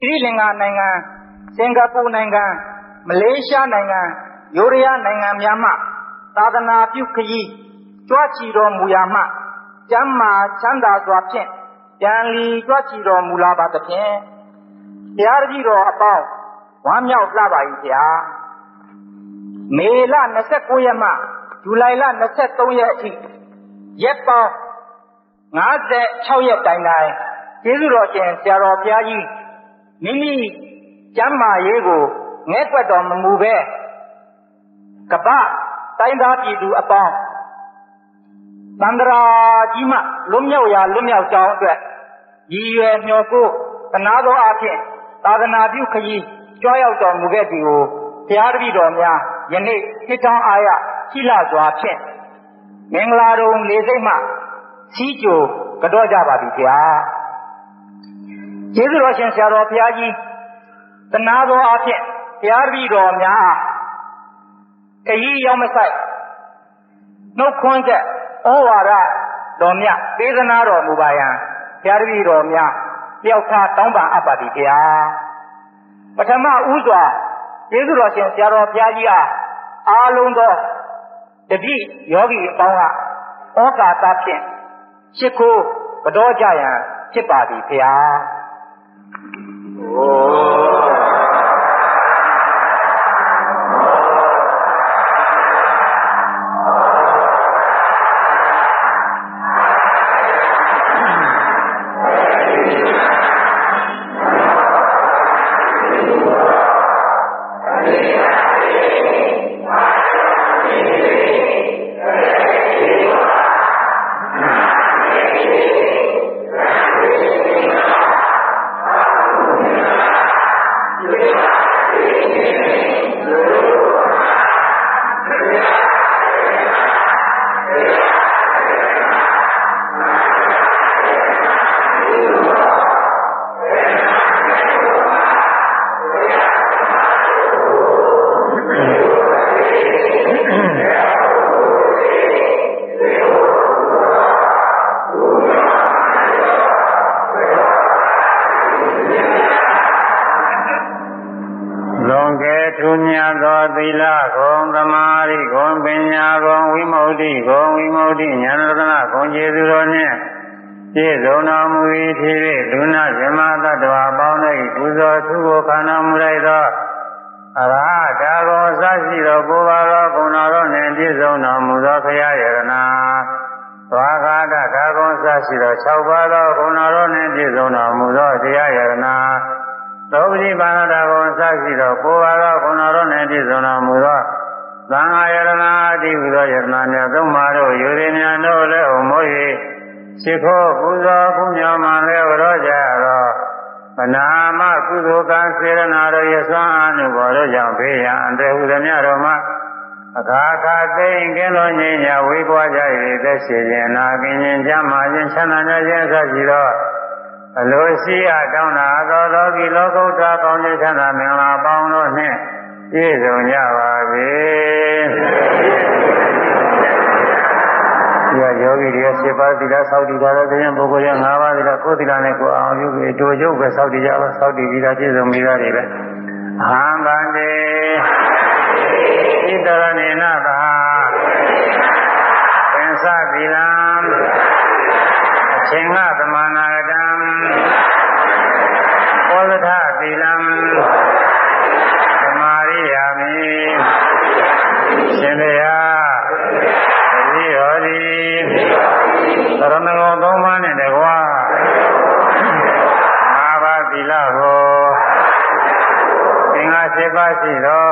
သီရိလင်္ကာနိုင်ငံစင်ကာပူနိုင်ငံမလေးရှားနိုင်ငံယိုးဒယားနိုင်ငံများမှသာသနာပြုခရီးကြွချီတော်မူရာမှကျမ်းမာချမ်းသာစွာဖြင့်ပြန်လီကြွချီတော်မူလာပါသဖြင့်ဘုရားတပည့်တော်အပေါင်းဝမ်းမြောက်လှပါ၏ဗျာမေလ29ရက်မှဇူလိုင်လ23ရက်အထိရက်ပေါင်း56ရက်တိုင်တိုင်ကျေးဇူးတော်ရှင်ဆရာတော်ဘုရားကြီး မိမိကျမ်းမာရေးကိုငဲ့ကွက်တော်မမူပဲကပ္ပတိုင်းသားပြည်သူအပေါင်းသန္တရာကြီးမှလွတ်မြောက်ရာလွတ်မြောက်ကြောင်းအတွက်ရည်ရွယ်မျှော်ကိုသနာတော်အဖြစ်သာသနာပြုခရီးကြွားရောက်တော်မူခဲ့သည်ကိုဘုရားတပည့်တော်များယနေ့နှစ်တောင်းအားရရှိလာစွာဖြင့်မင်္ဂလာတော်လေးစိတ်မှစီးကြိုကြော့ကြပါပြီဗျာ ကျေးဇူးတော်ရှင်ဆရာတော်ဘုရားကြီးတနာတော်အဖြစ်ဘုရားတပည့်တော်များခရီးရောက်မဆိုင်နှုတ်ခွန်းချက်ဩဝါဒတော်မြတ်ပေးသနာတော်မူပါယံဘုရားတပည့်တော်များတယောက်ထားတောင်းပန်အပ်ပါသည်ဗျာပထမဥစွာကျေးဇူးတော်ရှင်ဆရာတော်ဘုရားကြီးအားအားလုံးသောတတိယောဂီအပေါင်းကဩကာသဖြင့်ရှ िख ိုးကြောကြရန်ဖြစ်ပါသည် Oh. ဗျာဩရှိသော6ပါးသောဂုဏတော်နှင့်ပြည့်စုံတော်မူသောတရားယရနာသောပတိပါဏတာကိုအစရှိသောကိုယ်ပါသောဂုဏတော်နှင့်ပြည့်စုံတော်မူသောသံဃာယရနာအတိဟူသောယရနာများသုံးပါးတို့ယူရင်းများတို့လည်းအုံမိုး၍ရှိခိုးပူဇော်ပူညောမှလည်းဝရောကြသော မနာမကုသိုလ်ကံစေရနာတို့ရသွမ်းအားနှင့်ဘော်တို့ကြောင့်ဘေးရန်အန္တဟုသမျှတို့မှအခါခါသိင်ကင်းလို့ငြိမ်းချဝေးပွားကြ၏သက်ရှိခြင်းနာကင်းခြင်းကြမှာခြင်းချမ်းသာခြင်းအစရှိသောအလိုရှိအပ်တောင်းတာသောလောကီလောကုတ္တရာကောင်းခြင်းချမ်းသာမင်္ဂလာပေါင်းတို့နှင့်ပြည့်စုံကြပါစေ ဒီယောဂီတွေ7ပါးသီလစောင့်တည်ကြတဲ့တရားပုဂ္ဂိုလ်ရ5ပါးသီလကိုယ်သီလနဲ့ကိုယ်အောင်ယူပြီးတို့ရုပ်ပဲစောင့်တည်ကြပါစောင့်တည်ပြီးတာပြည့်စုံပြီးသားတွေပဲဟံဗန္တေဣတရဏေနသာပင်စသီလံအချိန်ကသမာနာတံဩဇထသီလံသမာရိယာမိရှင်ဘုရားတတိဟောသည်သရဏဂုံသုံး ပါးနဲ့တကွာငါးပါးသီလကိုသင်္ဃာ7ပါးရှိသော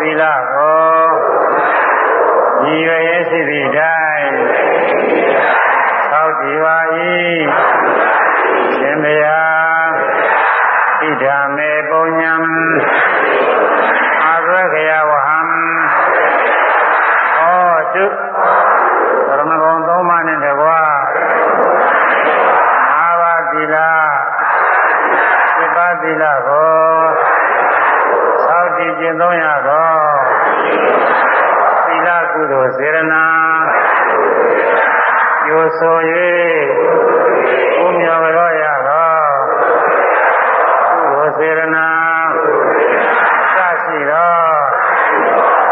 သီလကိုရည်ရွယ်ရရှိသည့်တိုင်းသောက်တည်ပါ၏ရှင်မယားဣဒာမေပုံညံအာရခယဝဟံဟောတုသရဏဂုံ နှင့်တကွာအာဘသီလသစ္စာသီလကိုသောက်တည်ကျင့်သုံးရသောသီလကုသိုလ်စေရနာကျိုးဆို၍ကိုမြော်ကြောရသောကုသိုလ်စေရနာသရှိသော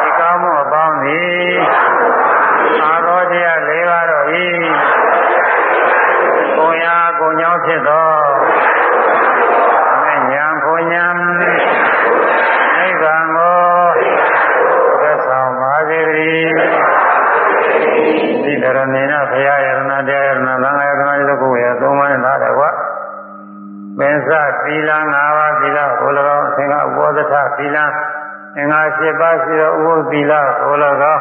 ဒီကောင်းမှုအပေါင်းသည်အာရောတရား သံဃာယရဏဒီကုရဲ့သုံးပါးနဲ့လာတယ်ကွာပင်စသီလ၅ပါးသီလဘုလကောသင်္ဃဥပောဒထသီလသင်္ဃ၈ပါးရှိသောဥပုသီလဘုလကော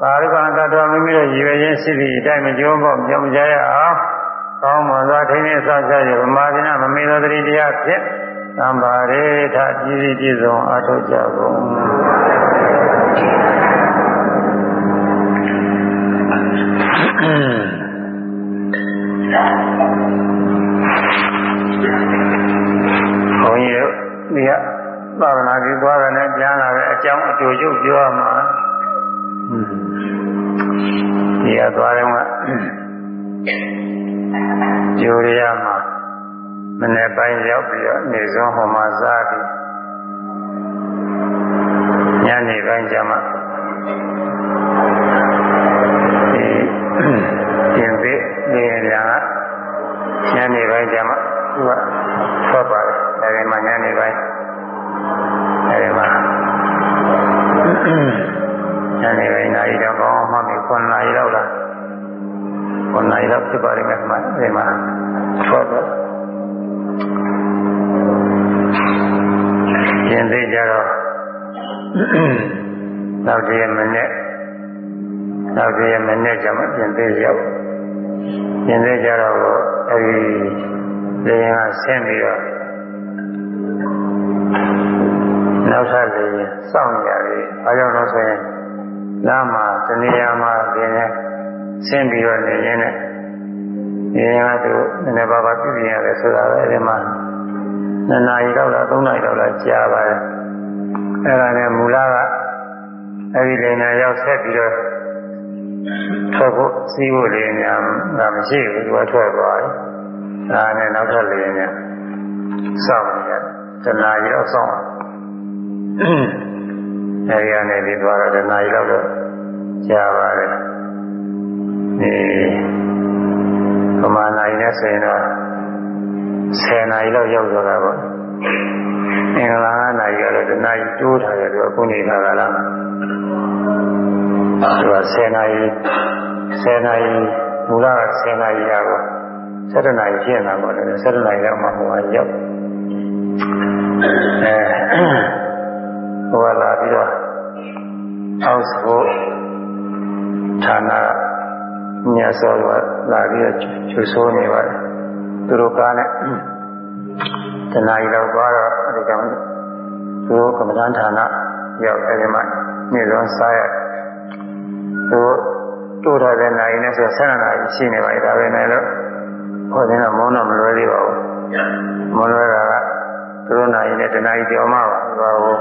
ပါရိကံတတော်မိမိတို့ရည်ရွယ်ခြင်းရှိသည့်အတိုင်းမကြိုးပေါ့ကြောင်ကြရအောင်ကောင်းမွန်စွာထိန်းသိမ်းဆောက်ရှောက်ရဗမာပြည်မမေသောတတိတရားဖြင့်သံပါရေထကြည်ကြည်ဆုံးအထောက်ကြကုန် ဘုန်းကြီးတို့ဒီကသာသနာ့ကြီးသွားတယ်နဲ့ပြန်လာတဲ့အကြောင်းအတူချုပ်ပြောရမှာဒီကသွားတယ်ကကျိုးရမှာမနေ့ပိုင်းရောက်ပြီးတော့နေဆုံးဟောမှာစားပြီးညနေပိုင်းကျမှဒီပြင် ပေးနေရတာညနေပိုင်းကျမှသူကထွက်ပါတယ်အဲဒီမှာညနေပိုင်းအဲဒီမှာညနေပိုင်းနိုင်တော့ကောင်းမှပြီ9နာရီလောက်လား9နာရီလောက်ဖြစ်ပါလိမ့်မယ်ဒီမှာအဲဒီမှာထွက်တော့ကျင်သေးကြတော့နောက်တည်းမနေ့နောက်တည်းမနေ့ကျမှကျင်သေးရောက် ကျင်သေးကြတော့အဲဒီလေရင်ကဆင်းပြီးတော့နောက်ထပ်လေရင်စောင့်နေရတယ်။အားကြောင့်လို့ဆိုရင်လမ်းမှာတနေရာမှာပြင်းနေဆင်းပြီးတော့နေရင်လည်းဒီရင်ကသူနည်းနည်းပါးပါးပြည့်ပြည့်ရတယ်ဆိုတာပဲဒီမှာနှစ်နာရီတော့လားသုံးနာရီတော့လားကြာပါတယ်အဲ့ဒါနဲ့မူလကအဲ့ဒီလိန်နာရောက်ဆက်ပြီးတော့ ထွက်ဖို့စီးဖို့လေညာကမရှိဘူးသူကထွက်သွားတယ်ဒါနဲ့နောက်ထပ်လေညာစောင့်နေရတယ်တနာရီတော့စောင့်အဲဒီကနေဒီသွားတော့တနာရီတော့ကြာပါတယ်ဒီပမာဏကြီးနဲ့ဆိုရင်တော့10နာရီလောက်ရောက်သွားတာပေါ့အင်္ဂလာနာရီကတော့တနာရီတိုးထားတယ်သူကခုနေတာကလား သူက10နာရီ10နာရီမူလက10နာရီရတော့7နာရီဖြစ်နေတာပေါ့လေ7နာရီလောက်မှဟိုကရောက်အဲဟိုကလာပြီးတော့အောက်ဖို့ဌာနညစောကလာပြီးတော့ချူဆိုးနေပါတယ်သူတို့ကားနဲ့တနာရီလောက်သွားတော့အဲဒီကံသူတို့ကမ္မဋ္ဌာန်းဌာနရောက်အဲဒီမှာနေလုံးစားရ သူတို့ထားတဲ့နိုင်နဲ့ဆို7နာရီရှိနေပါပြီဒါပဲနဲ့လို့ဟောတဲ့ကမုန်းတော့မလွယ်သေးပါဘူးမလွယ်တာကသူတို့နိုင်နဲ့တနာရီကျော်မှပါဟို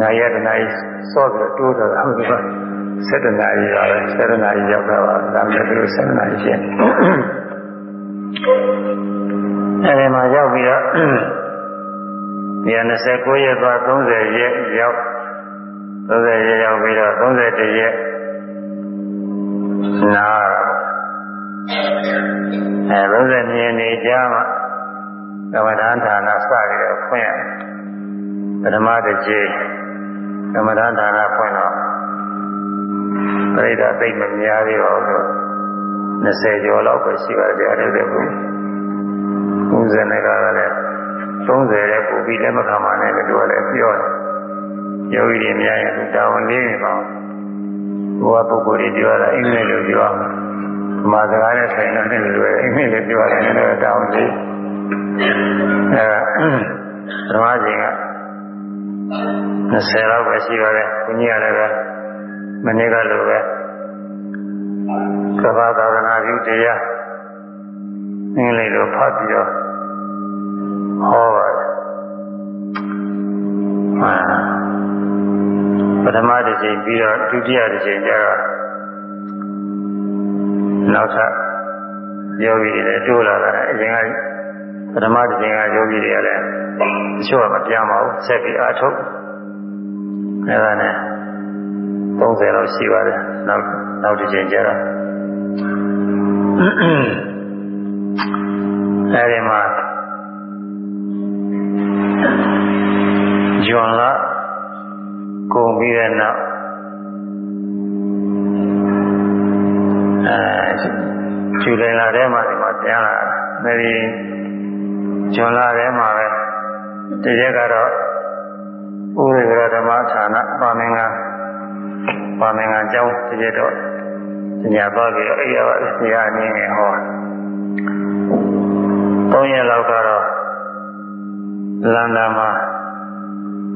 နိုင်ရတနာရီစော့ပြီးတိုးတော့တာဟုတ်ကဲ့7နာရီပါပဲ7နာရီရောက်တော့ဒါမှမဟုတ်7နာရီရှင်းအဲဒီမှာရောက်ပြီးတော့ဒီ29ရက်သွား30ရက်ရောက်30ရက်ရောက်ပြီးတော့31ရက် နာအဲ32ရက်နေကြမှာကမ္မဋ္ဌာန်းဌာနစပြီးတော့ဖွင့်ရပထမတစ်ကြိမ်ကမ္မဋ္ဌာန်းဌာနဖွင့်တော့ပြိဿသိမ့်မများသေးပါဘူးတော့20ကျော်လောက်ပဲရှိပါတယ်အဲ့ဒါတည်း90နဲ့ကလည်း30တဲ့ပူပြီးလက်မခံပါနဲ့လို့လည်းပြောတယ်ယောဂီတွေများရင်တာဝန်လေးနေပါ ဘုရားပုဂ္ဂိုလ်တွေပြောတာအင်္ဂလိပ်လိုပြောဗမာစကားနဲ့ဆိုင်တော့လည်းလွယ်အင်္ဂလိပ်လိုပြောတယ်လည်းတာဝန်လေးအဲဓမ္မရှင်က20လောက်ပဲရှိပါတယ်ဘုန်းကြီးကလည်းပဲမနေ့ကလိုပဲကဘာသာသနာပြုတရားအင်္ဂလိပ်လိုဖတ်ပြီးတော့ဟောပါတယ် ပထမတစ်ချိန်ပြီးတော့ဒုတိယတစ်ချိန်ကျတော့နောက်ထပ်ယောဂီတွေလည်းတိုးလာတာအရင်ကပထမတစ်ချိန်ကယောဂီတွေကလည်းတချို့ကမပြန်ပါဘူးဆက်ပြီးအားထုတ်အဲဒါနဲ့30လောက်ရှိပါတယ်နောက်နောက်တစ်ချိန်ကျတော့အဲဒီမှာဂျွန်လာ ကုန်ပြီးတဲ့နောက်အဲကျူလင်လာထဲမှာဒီမှာပြန်လာတယ်ဂျွန်လာထဲမှာပဲတရက်ကတော့ဥရိကရဓမ္မဌာနပါမင်္ဂပါမင်္ဂကျောင်းတရက်တော့ညသွားပြီးတော့အဲ့ရပါဆရာအနေနဲ့ဟော၃ရက်လောက်ကတော့လန်ဒန်မှာ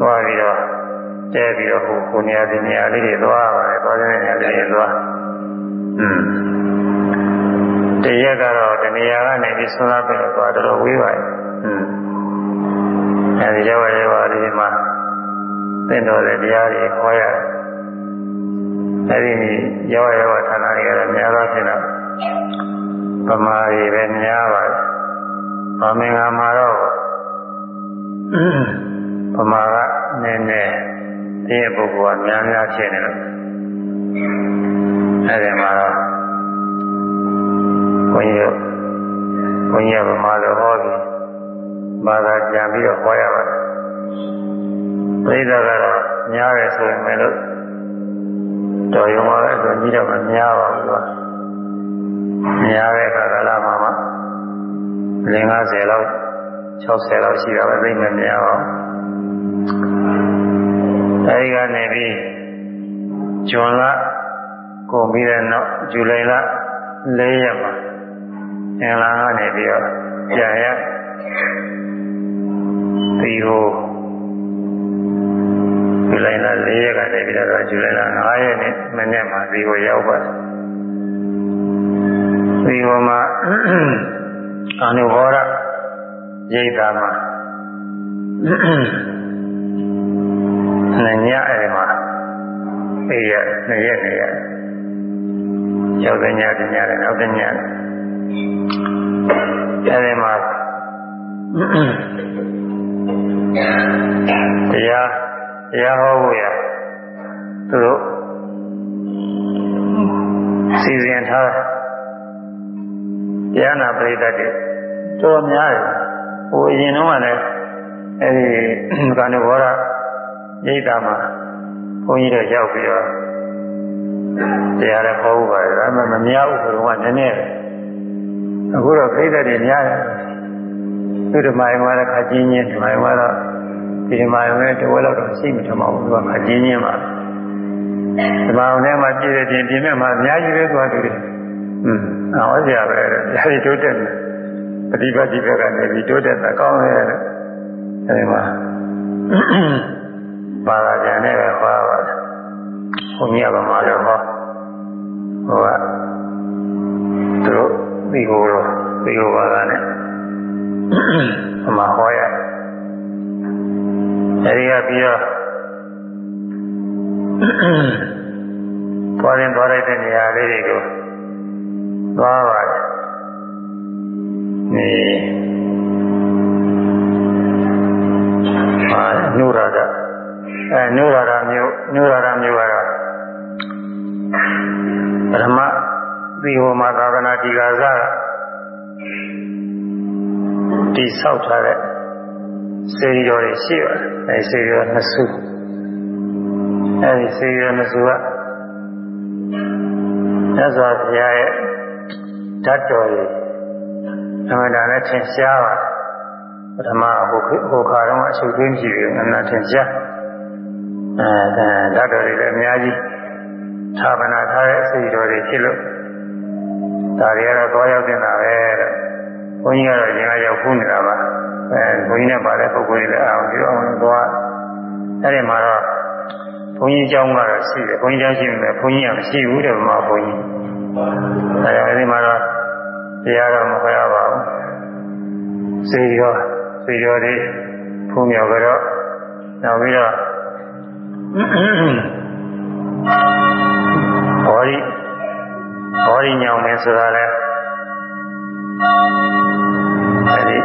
သွားပြီးတော့ တဲပြီးတော့ဟိုကိုနေရာဒီနေရာလေးတွေသွားပါတယ်သွားတဲ့နေရာလေးတွေသွားอืมတရက်ကတော့ဒီနေရာကနေပြီးဆွမ်းသားပြီးတော့သွားတော့ဝေးပါတယ်อืมအဲဒီရောက်ရပါဒီမှာသင်တော်တဲ့တရားတွေခေါ်ရတယ်အဲဒီရောက်ရပါဌာနတွေကတော့များတော့ဖြစ်တော့ဗမာတွေပဲများပါတယ်ဗာမင်္ဂမှာတော့ဗမာကနည်းနည်း ဒီရဲ့ပုဂ္ဂိုလ်ကများများဖြစ်နေလို့အဲဒီမှာတော့ဘုန်းကြီးဘုန်းကြီးကဗမာလိုဟောပြီးဘာသာကြံပြီးတော့ဟောရပါတယ်ပြိဿကတော့များတယ်ဆိုရင်လည်းတော်ရုံပါပဲဆိုကြီးတော့မများပါဘူးကွာများတဲ့အခါကလာမှာမှလင်း50လောက်60လောက်ရှိတာပဲသိမများပါဘူး အဲဒီကနေပြီးဇွန်လကုန်ပြီးတဲ့နောက်ဇူလိုင်လ4ရက်မှာအင်္ဂလန်ကနေပြီးတော့ပြန်ရဒီဟိုဇူလိုင်လ4ရက်ကနေပြီးတော့ဇူလိုင်လ5ရက်နေ့မနေ့မှာဒီကိုရောက်ပါတယ်ဒီဟိုမှာအာနုဘောရရိတ်တာမှာ နှစ်ညအဲ့မှာအေးရနှစ်ရက်နေရရောက်တဲ့ညတညနဲ့နောက်တဲ့ညအဲ့ဒီမှာတရားတရားဟောဖို့ရသူတို့စီစဉ်ထားတရားနာပရိသတ်တွေတော်များတယ်ဟိုအရင်တော့ကလည်းအဲဒီကာနဘောရ ရိတ်တာမှာဘုန်းကြီးတို့ရောက်ပြီးတော့တရားလည်းဟောဖို့ပါတယ်ဒါမှမများဘူးဘုရားကနည်းနည်းအခုတော့ခိတဲ့တွေများတယ်သူဓမ္မယမှာလည်းခချင်းချင်းဓမ္မယမှာတော့ဒီဓမ္မယနဲ့တဝက်လောက်တော့ရှိမှထမအောင်သူကခချင်းချင်းပါဓမ္မယနဲ့မှပြည့်တဲ့ပြင်ပြင်မဲ့မှာအများကြီးပဲသွားသူတွေอืมဟောကြရပဲဒါတွေတိုးတက်တယ်ပฏิပတ်ဒီဘက်ကနေပြီးတိုးတက်တာကောင်းတယ်အဲဒီမှာ ဘာသာပြန်နဲ့ပဲဟောပါတယ်ဘုန်းကြီးကဗမာလိုဟောဟိုကသူတို့ဒီကိုဒီကိုဘာသာနဲ့ဗမာဟောရအဲဒီကပြီးတော့သွားရင်သွားလိုက်တဲ့နေရာလေးတွေကိုသွားပါတယ်နေဟာနုရဒ အဲနုရဒမျိုးနုရဒမျိုးကတော့ပထမဒီဟိုမှာသာသနာတိကာစတိဆောက်ထားတဲ့စေရီတော်တွေရှိပါတယ်အဲစေရီတော်နှစ်စုအဲဒီစေရီတော်နှစ်စုကသစ္စာဘုရားရဲ့ဓာတ်တော်တွေအမှန်တန်လည်းထင်ရှားပါပထမဟိုဟိုခါတော့အချုပ်သွင်းကြည့်ပြီးအမှန်ထင်ရှား အဲဓာတ်တော်တွေလည်းအများကြီးသာဗနာထားတဲ့စိတ်တော်တွေဖြစ်လို့ဒါတွေကတော့သွားရောက်နေတာပဲတဲ့ဘုန်းကြီးကတော့ရင်ကရောက်ဖူးနေတာပါအဲဘုန်းကြီးနဲ့ပါတဲ့ပုဂ္ဂိုလ်တွေလည်းအောင်ပြီးအောင်သွားအဲ့ဒီမှာတော့ဘုန်းကြီးเจ้าကတော့ရှိတယ်ဘုန်းကြီးเจ้าရှိတယ်ဘုန်းကြီးကမရှိဘူးတဲ့မှာဘုန်းကြီးအဲအဲ့ဒီမှာတော့တရားတော့မခွဲရပါဘူးစေရောစေရောတွေဖုံးမြော်ကြတော့နောက်ပြီးတော့ ဟောဒီဟောဒီညောင်မင်းဆိုတာလဲအဲဒီ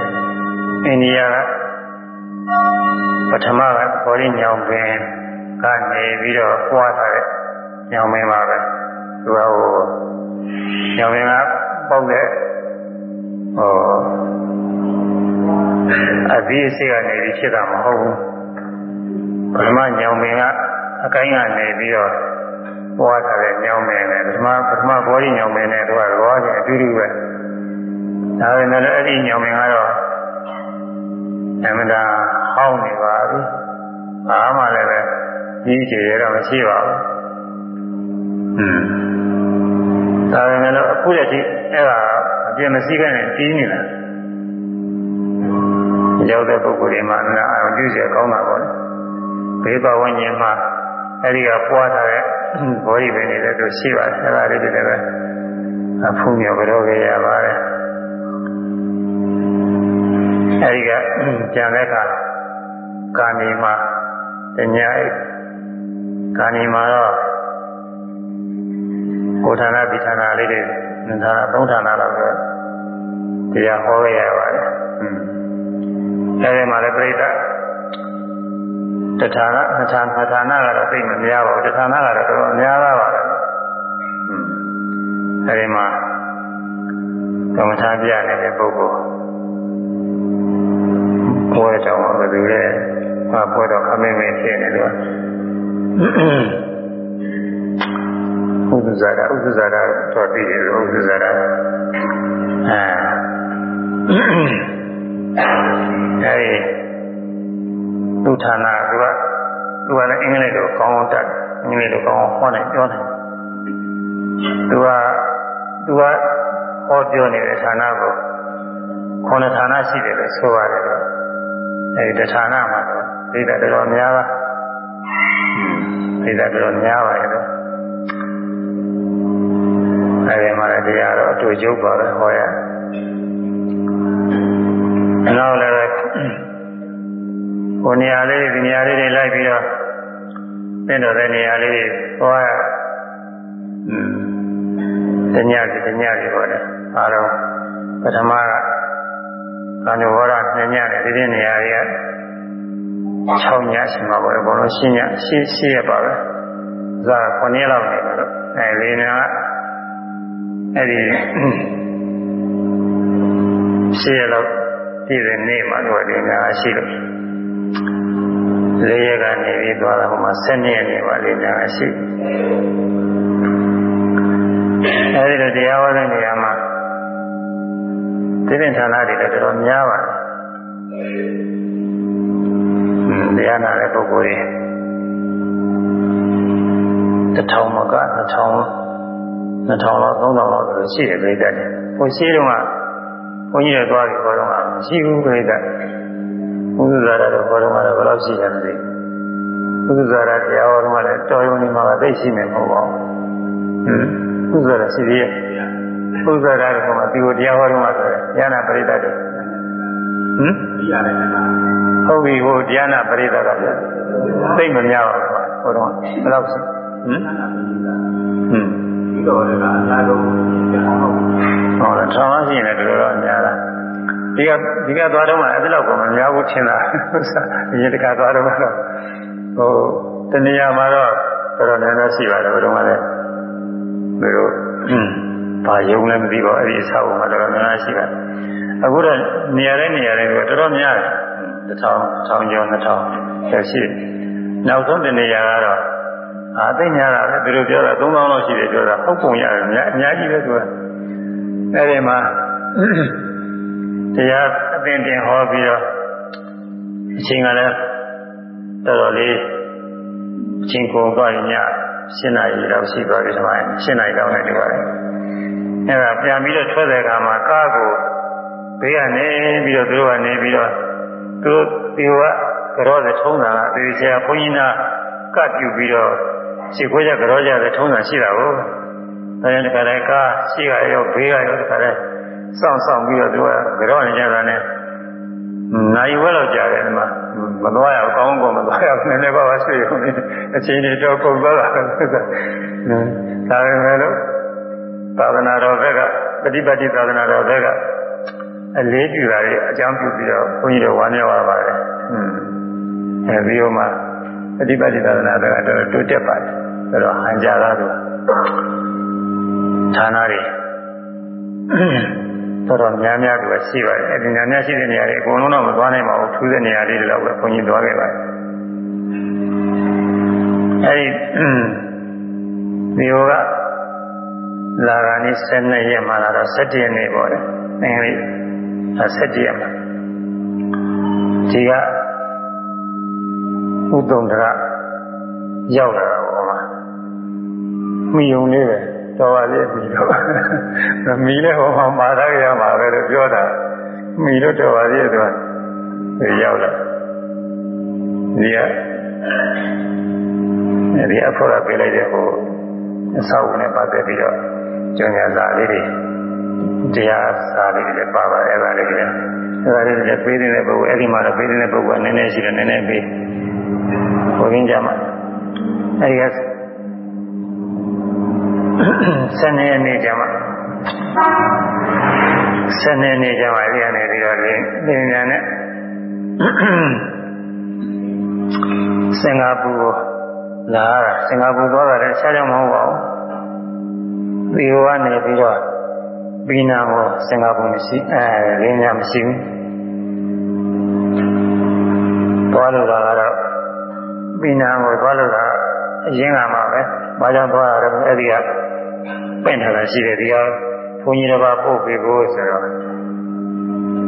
အိန္ဒိယကပထမကဟောဒီညောင်ပင်ကနေပြီးတော့ပွားထားတဲ့ညောင်မင်းပါပဲသူကဟိုညောင်မင်းကပေါက်တဲ့ဟိုအပြီးအစိကနေပြီးဖြစ်တာမဟုတ်ဘူးပထမညောင်ပင်က အကိုင်းကနေပြီးတော့ပွားထားတဲ့ညောင်းမင်းနဲ့ပထမပထမဘောရီညောင်းမင်းနဲ့တော့သဘောချင်းအတူတူပဲဒါပေမဲ့လည်းအဲ့ဒီညောင်းမင်းကတော့အမှန်တရားဟောင်းနေပါပြီဘာမှလည်းပဲကြီးကျယ်ရတော့မရှိပါဘူးဟွန်းဒါပေမဲ့လည်းအခုတည်းကအဲ့ဒါအပြင်မရှိခဲ့နဲ့ကြီးနေတာရောက်တဲ့ပုဂ္ဂိုလ်တွေမှာအနာအယုံကျစေကောင်းတာပေါ့လေဘေးပဝန်းကျင်မှာ အဲဒီကပွားထားတဲ့ဘောဓိပင်တွေလည်းသူရှိပါတယ်အဲဒါလေးတွေလည်းပဲအဖုမြော်ကြောခဲ့ရပါတယ်အဲဒီကကြံတဲ့အခါကာနီမှာတညာကာနီမှာတော့ကိုဌာနပိဌာနလေးတွေဌာနသုံးဌာနလောက်ဆိုတရားဟောခဲ့ရပါတယ်အဲဒီမှာလည်းပြိဋ္ဌ တဌာနနှစ်ဌာနနှစ်ဌာနကတော့သိမများပါဘူးတဌာနကတော့တော်တော်များသားပါပဲအဲဒီမှာကမ္မထာပြနေတဲ့ပုဂ္ဂိုလ်ပွဲတော်ဘယ်သူလဲဟာပွဲတော်ခမင်းမင်းဖြစ်နေတော့ဥဒ္ဒဇာတာဥဒ္ဒဇာတာတော့သိတယ်ဥဒ္ဒဇာတာအဲဒီသူဌာနက သူကသူကလည်းအင်္ဂလိပ်လိုကောင်းကောင်းတတ်အင်္ဂလိပ်လိုကောင်းကောင်းဟောနိုင်ပြောနိုင်သူကသူကဟောပြောနေတဲ့ဌာနကိုခုနဌာနရှိတယ်လို့ဆိုရတယ်တော့အဲဒီဌာနမှာတော့ဒိဋ္ဌတော်တော်များပါဒိဋ္ဌတော်တော်များပါရဲ့တော့အဲဒီမှာလည်းတရားတော့အတူကျုပ်ပါပဲဟောရတယ်နောက်လည်းဟိုနေရာလေးဒီနေရာလေးတွေလိုက်ပြီးတော့ သင်တော်တဲ့နေရာလေးတွေဟောရอืมတညစီတညစီဟောတယ်အားလုံးပထမကကာနဝရနှစ်ညနဲ့ဒီဒီနေရာတွေက6ညရှိမှာပေါ့အကုန်လုံးရှင်းညရှင်းရှင်းရပါပဲဇာ9ရက်လောက်နေတော့အဲလေးညကအဲ့ဒီရှင်းရလောက်ပြည့်တဲ့နေ့မှာတော့ဒီညာရှိလို့ လေးရက်ကနေပြီးသွားတာဟိုမှာ7ရက်နေပါလေညာရှိအဲဒီလိုတရားဟောတဲ့နေရာမှာဒီပင်ဌာနတွေလည်းတော်တော်များပါတယ်တရားနာတဲ့ပုဂ္ဂိုလ်တွေတစ်ထောင်မကတစ်ထောင်နှစ်ထောင်လောက်သုံးထောင်လောက်ဆိုရှိတယ်ပြိတ္တတွေဟိုရှိတော့ကဘုန်းကြီးတွေသွားပြီးခေါ်တော့မရှိဘူးပြိတ္တ ဘုရားဇာတာတော့ခေါ်တော့ကတော့ဘယ်လောက်ရှိတယ်မသိဘူးဘုရားဇာတာတရားဟောတော့လည်းတော်ရုံနေမှာသိရှိနေမှာပေါ့ဟွန်းဘုရားဇာတာရှိသေးရဲ့ဘုရားဇာတာကမှဒီကိုတရားဟောတော့ဆိုရဉာဏပရိသတ်တွေဟမ်ရတယ်ဟုတ်ပြီဟိုတရားနာပရိသတ်ကသိမများပါဘူးဟောတော့ဘယ်လောက်ရှိဟမ်ဟမ်ဒီတော့လည်းအများဆုံးဟုတ်တယ်ထောင်လို့ရှိရင်လည်းတော်တော်အများလား ဒီကဒီကသွားတော့မှအဲ့လောက်ကမများဘူးထင်တာဒီတခါသွားတော့တော့ဟိုတနေရာမှာတော့တော်တော်များများရှိပါတယ်ဘယ်တော့မှလည်းဘယ်လိုဘာယုံလည်းမသိပါဘူးအဲ့ဒီအဆောက်အအုံမှာတော်တော်များများရှိပါတယ်အခုတော့နေရာတိုင်းနေရာတိုင်းကတော်တော်များတယ်တစ်ထောင်တစ်ထောင်ကျော်နှစ်ထောင်ကျော်ရှိနောက်ဆုံးတနေရာကတော့အာသိညာတာပဲသူတို့ပြောတာ3000လောက်ရှိတယ်ပြောတာဟုတ်ပုံရတယ်အများအများကြီးပဲသူကအဲ့ဒီမှာ တရားအသင်တင်ဟောပြီးတော့အချိန်ကလည်းတော်တော်လေးအချိန်ကုန်သွားရင်ည7နာရီလောက်ရှိသွားပြီဒီမှာ7နာရီလောက်နဲ့ဒီပါလေအဲ့ဒါပြန်ပြီးတော့ထွက်တဲ့အခါမှာကားကိုဘေးကနေပြီးတော့သူတို့ကနေပြီးတော့သူတို့ဒီကကြောတဲ့ထုံးတာကဒီဆရာဘုန်းကြီးနာကပြုပြီးတော့ရှေ့ခွေးကြကြောကြတဲ့ထုံးတာရှိတာကိုဒါရင်တခါတည်းကားရှေ့ကရောဘေးကရောတခါတည်း စောင့်စောင့်ပြီးတော့သူကကြောနေကြတာနဲ့နိုင်ဝဲတော့ကြာတယ်ဒီမှာမသွားရဘူးကောင်းကောင်းမသွားရဘူးနည်းနည်းပါးပါဆွေးရုံနဲ့အချိန်တွေတော့ကုန်သွားတာဒါပေမဲ့လို့သာသနာတော်ဘက်ကပฏิပတ်တိသာသနာတော်ဘက်ကအလေးပြုတာတွေအကြောင်းပြုပြီးတော့ဘုန်းကြီးတို့ဝါမျက်ပါပါတယ်ဟွန်းအဲဒီတော့မှပฏิပတ်တိသာသနာတော်ကတော့တိုးတက်ပါတယ်ဆိုတော့ဟန်ကြတာတို့ဌာနတွေ တော်တော်များများကရှိပါတယ်အဲဒီများများရှိတဲ့နေရာတွေအကုန်လုံးတော့မသွားနိုင်ပါဘူးထူးတဲ့နေရာလေးတွေတော့ပဲဘုန်းကြီးသွားခဲ့ပါတယ်အဲဒီဒီဟောကလာဂာနီ12ရက်မှလာတော့17ရက်နေ့ပေါ့လေအင်္ဂလိပ်17ရက်မှာဒီကဥဒ္ဒုံတရရောက်လာတာပေါ့မှာမိယုံလေးပဲ တော်ပါလေမိတော့မိလည်းဟောမှာမာရရမှာပဲလို့ပြောတာမိလို့တော်ပါလေသူကရောက်လာဒီကဒီအဖို့ရပေးလိုက်တဲ့ဟိုအဆောက်အဦနဲ့ပတ်သက်ပြီးတော့ကျန်ရစာလေးတွေတရားစာလေးတွေပါပါတယ်အဲ့ဒါလေးတွေအဲ့ဒါလေးတွေပေးတဲ့ပုဂ္ဂိုလ်အဲ့ဒီမှာတော့ပေးတဲ့ပုဂ္ဂိုလ်ကနည်းနည်းရှိတယ်နည်းနည်းပေးဟိုရင်းကြမှာအဲ့ဒီက ဆယ်နှစ်နေ့ကျမှဆယ်နှစ်နေ့ကျမှဒီကနေပြီးတော့လင်းလင်းမြန်နဲ့စင်ကာပူလာတာစင်ကာပူသွားတာလည်းရှားကြောင်မဟုတ်ပါဘူးဒီဟိုကနေပြီးတော့ပီနာကိုစင်ကာပူမရှိအဲလင်းမြန်မရှိဘူးသွားလို့ကတော့ပီနာကိုသွားလို့က အရင်ကမှပဲဘာကြောင့်သွားရလဲအဲ့ဒီကပင့်ထားတာရှိတယ်ဒီကဘုန်းကြီးတစ်ပါးပို့ပေးဖို့ဆိုတော့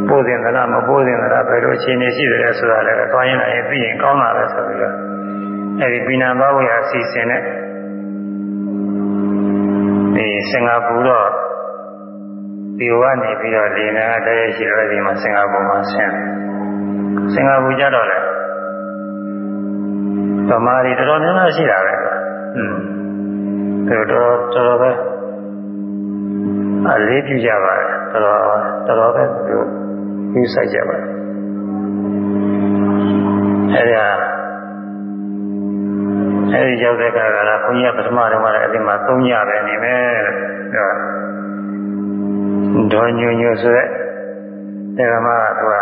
ပို့တင်သလားမပို့တင်သလားဘယ်လိုအခြေအနေရှိတယ်ဆိုတာလည်းသွားရင်လည်းသိရင်ကောင်းတာပဲဆိုပြီးတော့အဲ့ဒီပြည်နာဘာဝရအစီအစဉ်နဲ့ဒီစင်ကာပူတော့ဒီဟိုကနေပြီးတော့လေနာတည်းရှိတော့ဒီမှာစင်ကာပူမှာဆင်းစင်ကာပူကြတော့လေ ဗမာတွေတော်တော်များများရှိတာပဲอืมတော်တော်တော်ပဲအလေးပြုကြပါတယ်တော်တော်တော်ပဲသူယူဆိုင်ကြပါတယ်အဲဒီဟာအဲဒီရောက်တဲ့အခါကလည်းဘုန်းကြီးကပထမတော့မှလည်းအဲဒီမှာသုံးရပဲနေမယ်တဲ့ဒေါ်ညွညွဆိုတဲ့တေကမကသူက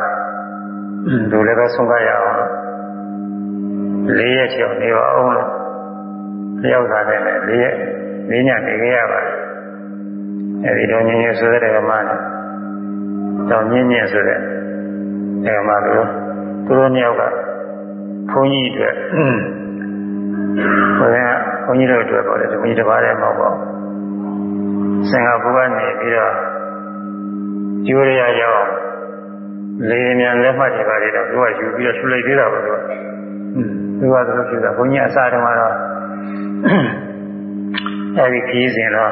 သူလည်းပဲဆုံးခရအောင် လေးရက်ချောင်းနေပါအောင်လို့လျောက်တာနဲ့လေးရက်လေးညနေခဲ့ရပါတယ်အဲဒီတော့ညင်ညင်ဆိုတဲ့ဓမ္မနဲ့တော့ညင်ညင်ဆိုတဲ့ဓမ္မတို့သူတို့နှစ်ယောက်ကဘုန်းကြီးအတွက်ဘုရားဘုန်းကြီးတို့အတွက်ပေါ့လေဘုန်းကြီးတစ်ပါးတည်းမဟုတ်ပါဘူးစင်ကာပူကနေပြီးတော့ကျိုးရရရောက်လေမြန်လက်မှတ်တွေပါလေတော့သူကယူပြီးတော့ဆူလိုက်သေးတာပေါ့သူက သူကသူပြုတာဘုန်းကြီးအစားတုန်းကတော့အဲဒီခီးစဉ်တော့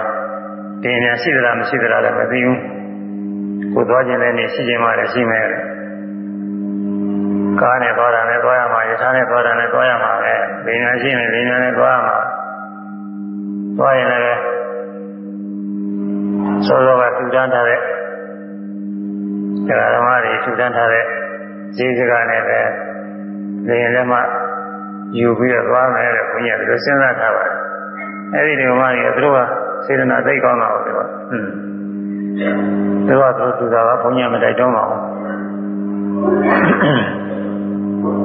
တင်ညာရှိသလားမရှိသလားလည်းမသိဘူးကိုသွားခြင်းလည်းနေရှိခြင်းမှလည်းရှိမယ်ကားနဲ့သွားတာနဲ့သွားရမှာယထာနဲ့သွားတာနဲ့သွားရမှာပဲဒိညာရှိရင်ဒိညာနဲ့သွားရမှာသွားရင်လည်းစောစောကထူတန်းထားတဲ့ဓမ္မတွေထူတန်းထားတဲ့ဈေးစကားနဲ့ပဲဒိညာလည်းမှ ယူပြီးတော့သွားမယ်တဲ့ဘုန်းကြီးကစဉ်းစားထားပါတယ်အဲ့ဒီဓမ္မတွေကသူတို့ကစေတနာသိကောင်းတာဟုတ်တယ်ဟွန်းသူကသူသူသာကဘုန်းကြီးမတိုက်တော့ပါဘူး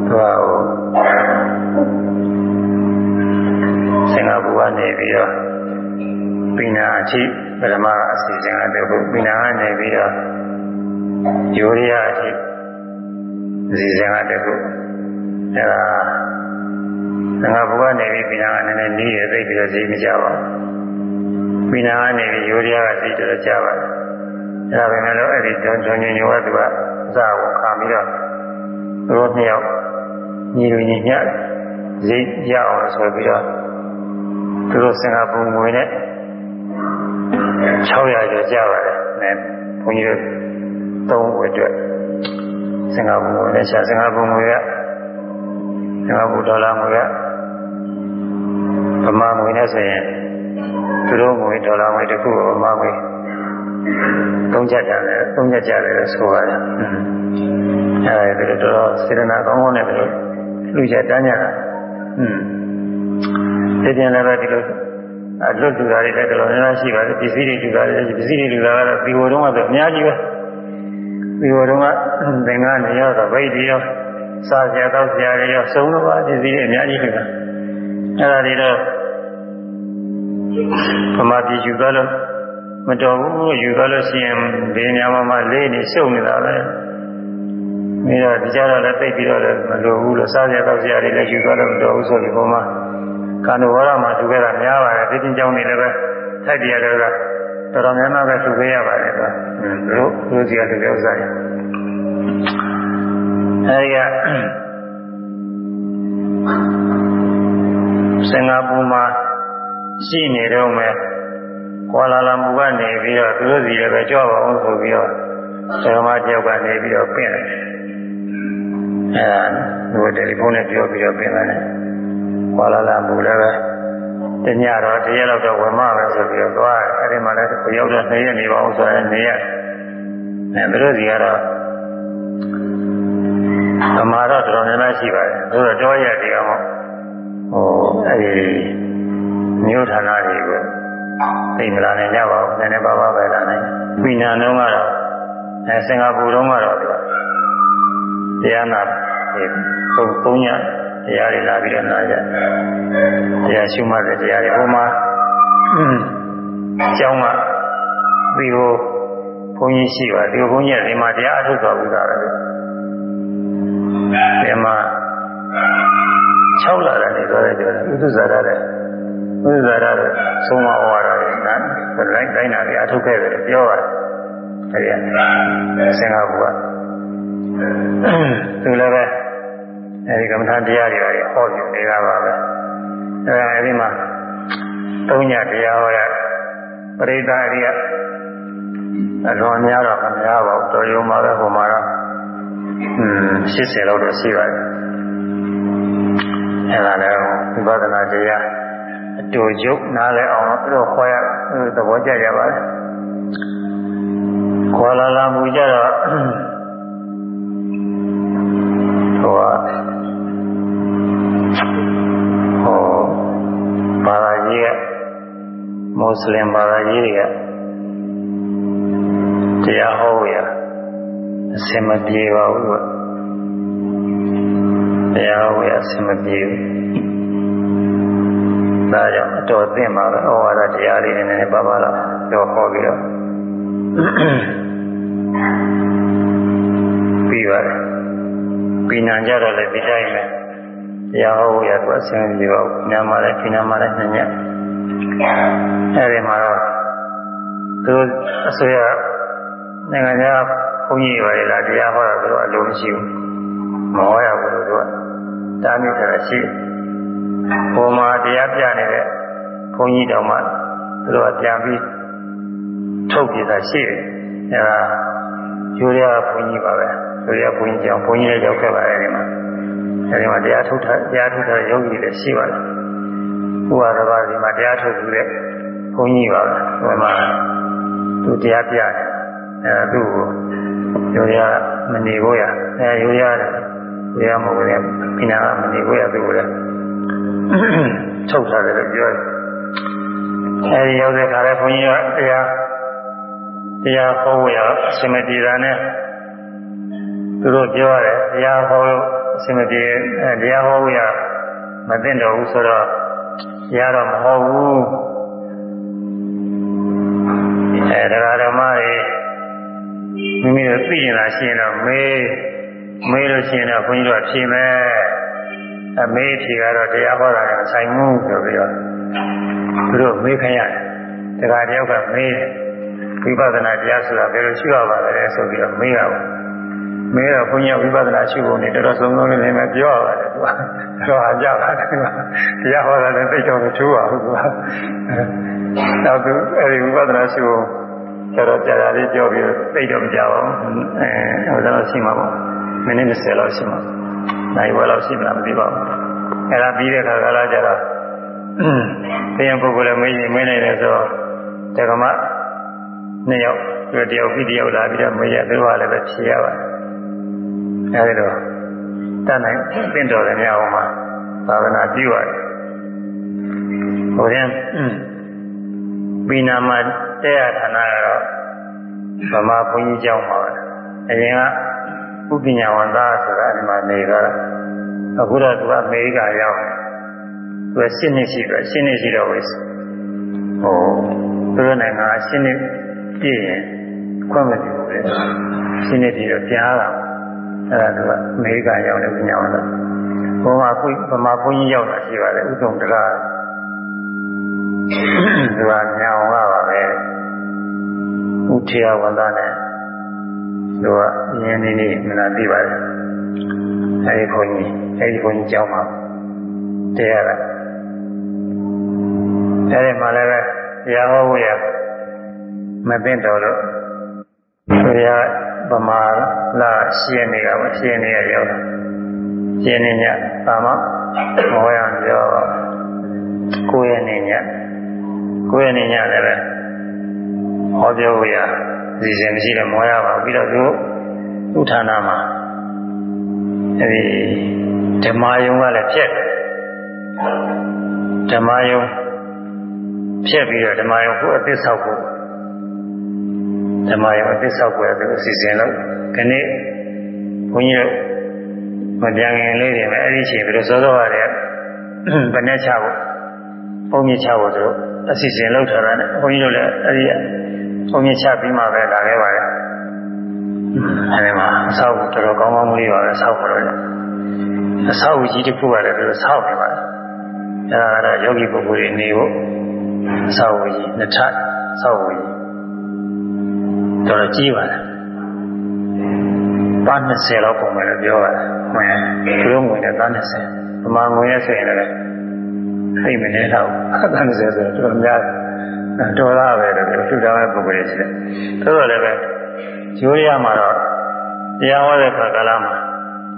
သူကဟိုစင်ကာပူကနေပြီးတော့ပိနာအချိပထမအစီအစဉ်အတဲ့ဘုပိနာကနေပြီးတော့ယူရီးယားအချိအစီအစဉ်အတဲ့ဘုအဲဒါ စင်ကာပူကနေပြီးပိနာကနည်းနည်းနီးရသိပြီးတော့ဈေးမကြပါဘူးပိနာကနေပြီးယူရီးယားကဈေးတော်ကြပါတယ်အဲဒါပဲလို့အဲ့ဒီဂျွန်ဂျွန်ညညဝတ်သူကအစာကိုခံပြီးတော့သူတို့နှစ်ယောက်ညီလူညီမျှဈေးရအောင်ဆိုပြီးတော့သူတို့စင်ကာပူငွေနဲ့600ကျော်ကြပါတယ်နဲ့ဘုန်းကြီးတို့သုံးဝအတွက်စင်ကာပူငွေနဲ့ရှာစင်ကာပူငွေက စင်ကာပူဒေါ်လာငွေကဗမာငွေနဲ့ဆိုရင်သူတို့ငွေဒေါ်လာငွေတစ်ခုကိုဗမာငွေသုံးချက်ကြတယ်သုံးချက်ကြတယ်ဆိုပါတယ်အဲဒီတော့တော်စေတနာကောင်းကောင်းနဲ့ပဲလူချက်တန်းကြတာอืมဒီပြင်လည်းပဲဒီလိုအလွတ်တူတာတွေလည်းတော်တော်များများရှိပါတယ်ပစ္စည်းတွေတူတာတွေပစ္စည်းတွေတူတာကတော့ဒီဟိုတုန်းကတော့အများကြီးပဲဒီဟိုတုန်းကသင်္ကန်းတွေရောတော့ဗိတ်တွေရော စားကြတော့ဆရာတွေရောစုံတော့ပါပစ္စည်းတွေအများကြီးတူတာအဲ့ဒါတွေတော့ဗမာပြည်ယူသွားလို့မတော်ဘူးယူသွားလို့ရှိရင်ဒီညမှာမှလေးနေရှုပ်နေတာပဲပြီးတော့ဒီကြတော့လည်းသိပြီးတော့လည်းမလိုဘူးလို့စားရတော့စရာတွေလည်းယူသွားလို့မတော်ဘူးဆိုပြီးဟိုမှာကာနဝရမှာသူကလည်းများပါတယ်ဒီတင်ကြောင်းနေလည်းပဲထိုက်တရားတွေကတော်တော်များများပဲသူခဲ့ရပါတယ်ကွာသူတို့သူတို့စီကသူတဲ့ဥစ္စာတွေ အဲဒီကစင်ကာပူမှာရှိနေတော့မယ်ကွာလာလာမူကနေပြီးတော့သူတို့စီလည်းပဲကြွပါအောင်ဆိုပြီးတော့ဆရာမတယောက်ကနေပြီးတော့ပြင်တယ်အဲဒါသူတယ်လီဖုန်းနဲ့ပြောပြီးတော့ပြင်တယ်ကွာလာလာမူလည်းပဲတညတော့တရက်လောက်တော့ဝင်မပဲဆိုပြီးတော့သွားတယ်အဲဒီမှာလည်းကိုရောက်တော့နှစ်ရက်နေပါအောင်ဆိုရင်နေရအဲသူတို့စီကတော့ သမာတော့တော်တော်များများရှိပါတယ်သူတို့တော့ရက်တည်းအောင်ဟိုအဲဒီမြို့ဌာနတွေကိုသိမလာနိုင်ကြပါဘူးနည်းနည်းပါးပါးပဲလာနိုင်ပြည်နာတော့ကတော့အဲစင်ကာပူတော့ကတော့တရားနာသုံးသုံးညတရားတွေလာပြီးတော့နာကြတရားရှုမှတ်တဲ့တရားတွေဟိုမှာကျောင်းကဒီကိုဘုန်းကြီးရှိပါဒီဘုန်းကြီးကဒီမှာတရားအထုတ်တော်မူတာပဲ ဒီမှာ6လတာနေတော့တယ်ပြောတယ်ဥဒ္ဒဇာရတဲ့ဥဒ္ဒဇာရတဲ့သုံးမဩဝါဒတွေနာလိုက်တိုင်းတာတွေအထုတ်ခဲ့တယ်ပြောပါတယ်အဲဒီစင်ကာပူကသူလည်းပဲအဲဒီကမ္မထာတရားတွေပါဟောပြနေတာပါပဲအဲဒီမှာသုံးညတရားဟောရပရိသတ်အရိယအတော်များတော့မများပါဘူးတော်ရုံမှာပဲဟိုမှာတော့อืม 80လောက်တော့ရှိပါတယ်အဲဒါလည်းဝိပဿနာတရားအတူကျုပ်နားလဲအောင်တော့ခေါ်ရသဘောကျကြပါလေခေါ်လာလာမူကြတော့ဟိုကဟိုဘာသာကြီးကမွတ်စလင်ဘာသာကြီးတွေကတရားဟောရ အစင်မပြေပါဘူးကတရားဟောရအစင်မပြေဘူးဒါကြောင့်အတော်သင့်ပါပဲဩဝါဒတရားလေးနည်းနည်းပါပါတော့ပြောဟောပြီးတော့ပြီးပါတယ်ပြီးနာကြတော့လည်းဒီတိုင်းပဲတရားဟောရတော့အစင်ပြေပါဘူးညမှာလည်းဒီနာမှာလည်းညညအဲဒီမှာတော့သူအစိုးရနိုင်ငံခြား ဘုန်းကြီးတွေလာတရားဟောတာသူတို့အလိုမရှိဘူးမဟောရဘူးလို့သူကတားမြစ်တာရှိဘုံမှာတရားပြနေတဲ့ဘုန်းကြီးတော်မှသူတို့ကပြန်ပြီးထုတ်ပြတာရှိတယ်အဲဒါယူရဘုန်းကြီးပါပဲယူရဘုန်းကြီးကြောင့်ဘုန်းကြီးလည်းရောက်ခဲ့ပါတယ်ဒီမှာအဲဒီမှာတရားထုတ်တာတရားထုတ်တဲ့ယောဂီလည်းရှိပါတယ်ဥပါဒဘာဒီမှာတရားထုတ်ပြီးတဲ့ဘုန်းကြီးပါပဲဟိုမှာသူတရားပြတယ်အဲသူ့ကို ရိုးရမနေဘူးရအဲရိုးရတယ်ရိုးရမဟုတ်ဘူးဖိနာကမနေဘူးရသူ့ကိုလည်းထုတ်ထားတယ်လို့ပြောတယ်အဲဒီရောက်တဲ့ခါလဲဘုန်းကြီးကတရားတရားဟောဖို့ရအစမပြေတာနဲ့သူတို့ပြောရတယ်တရားဟောလို့အစမပြေတရားဟောဖို့ရမသိတော့ဘူးဆိုတော့တရားတော့မဟောဘူးအဲတရားဓမ္မတွေ မိမိတို့သိရင်လားရှင်းတော့မေးမေးလို့ရှင်းတော့ဘုန်းကြီးတို့ဖြေမယ်အမေးဖြေကတော့တရားဟောတာနဲ့ဆိုင်မှုဆိုပြီးတော့သူတို့မေးခိုင်းရတယ်တရားတယောက်ကမေးဝိပဿနာတရားဆိုတာဘယ်လိုရှိရပါလဲဆိုပြီးတော့မေးရအောင်မေးတော့ဘုန်းကြီးဝိပဿနာရှိဖို့နေတော်တော်ဆုံးဆုံးလေးလည်းပြောရပါတယ်သူကတော့အကြပါတယ်တရားဟောတာလည်းသိတော့မချိုးပါဘူးသူကနောက်သူအဲဒီဝိပဿနာရှိဖို့ ကျတော့ကြာကြာလေးပြောပြီးသိတော့မကြပါဘူးအဲဟိုတော့ရှိမှာပေါ့မိနစ်20လောက်ရှိမှာနိုင်ဝက်လောက်ရှိမလားမသိပါဘူးအဲဒါပြီးတဲ့ခါကလာကြတော့တရားပုဂ္ဂိုလ်လည်းမေးရင်မေးနိုင်တယ်ဆိုတော့တက္ကမနှစ်ယောက်သူတယောက်ပြီးတယောက်လာပြီးတော့မေးရသူကလည်းပဲဖြေရပါတယ်အဲဒီတော့တတ်နိုင်သင်တော်တယ်များအောင်မှာသာသနာပြုရတယ်ဟိုရင်ပိနာမ တရားဌာနကတော့ဗမာဘုန်းကြီးကျောင်းပါပဲအရင်ကဥပညာဝန္တာဆိုတာဒီမှာနေကြတာအခုတော့သူကအမေရိကရောက်သူကရှင်းနေရှိတော့ရှင်းနေရှိတော့ဝေးဟိုသူတို့နိုင်ငံအရှင်းနေပြည့်ရင်ခွင့်မပြုဘူးလေရှင်းနေပြီးတော့ကြားလာအဲ့ဒါကအမေရိကန်ရောက်တယ်ညောင်းတော့ဘုံမှာခုဗမာဘုန်းကြီးရောက်တာရှိပါတယ်ဥဒုံတကား သူကညောင်းလာပါပဲဥထေယဝန္ဒနဲ့သူကရင်းနေနေမလားသိပါတယ်အဲဒီဘုန်းကြီးအဲဒီဘုန်းကြီးကြောင်းမှာတရားလာအဲဒီမှာလည်းပဲတရားဟောဖို့ရမသိတော်လို့ဘုရားဗမာလာရှင်းနေကမရှင်းနေရရောက်တာရှင်းနေညသာမမောရံပြောကိုယ်ရနေည ကိုယ်ရနေညလည်းပဲဟောပြောဖို့ရစီစဉ်မရှိတဲ့မောရပါပြီးတော့သူဥထာဏမှာအဲဒီဓမ္မယုံကလည်းဖြစ်ဓမ္မယုံဖြစ်ပြီးတော့ဓမ္မယုံကိုအသစ္ဆောက်ဖို့ဓမ္မယုံအသစ္ဆောက်ကိုသူအစီအစဉ်လို့ခဏဘုန်းကြီးမပြန်ခင်လေးတွေပဲအဲ့ဒီအချိန်သူတို့စောစောရတယ်ဗနဲ့ချဖို့ဘုန်းကြီးချဖို့သူတို့ အစီအစဉ်လုပ်ထားတာနဲ့ဘုန်းကြီးတို့လည်းအဲ့ဒီဘုန်းကြီးချပြီးမှပဲလာခဲ့ပါတယ်အဲဒီမှာအဆောက်တော်တော်ကောင်းကောင်းလေးပါပဲဆောက်ကြတော့အဆောက်ကြီးတစ်ခုကလည်းသူတို့ဆောက်နေပါတယ်အဲဒါကတော့ယောဂီပုဂ္ဂိုလ်တွေနေဖို့အဆောက်ကြီးနှစ်ထပ်ဆောက်ကြီးတော်တော်ကြီးပါတယ်ပါ20လောက်ပုံမယ်လို့ပြောပါတယ်မှန်သူတို့ငွေနဲ့ပါ20ဗမာငွေနဲ့ဆိုရင်လည်း သိမနေတော့ပါ20ဆိုတော့တော်များတော်သားပဲလို့သူတော်မဲ့ပုဂ္ဂိုလ်တွေရှိတယ်သို့တော်လည်းပဲကျိုးရမှာတော့တရားဟောတဲ့ခါကာလမှာ